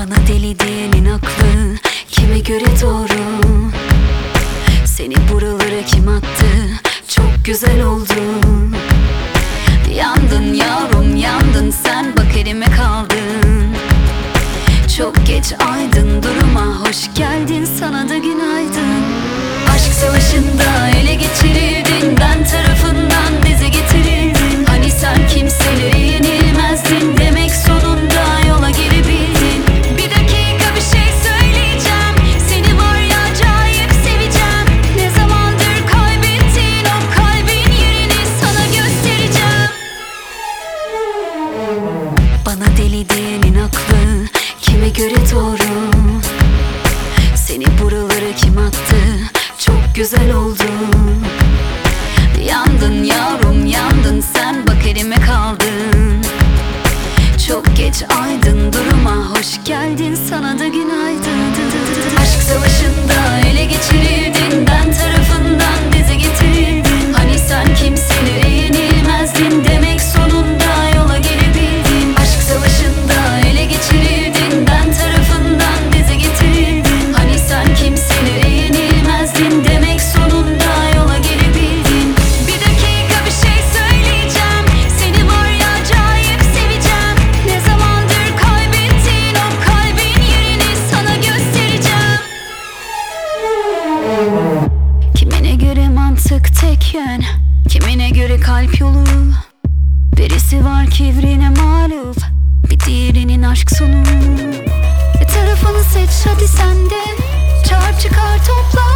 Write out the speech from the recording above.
Bana deli diyenin aklı kime göre doğru? Seni buralara kim attı? Çok güzel oldu. Yandın yavrum yandın sen bak göre doğru. Seni buralara kim attı? Çok güzel oldu. Yandın yavrum yandın. Sen bak elime kaldın. Çok geç aydın duruma hoş geldin. Sana da günaydın. Aşk savaşında ele geçirildin mantık tek yön. Kimine göre kalp yolu. Birisi var kibrine mağlup. Bir diğerinin aşk sonu. Bir tarafını seç hadi sen de. Çağır çıkar topla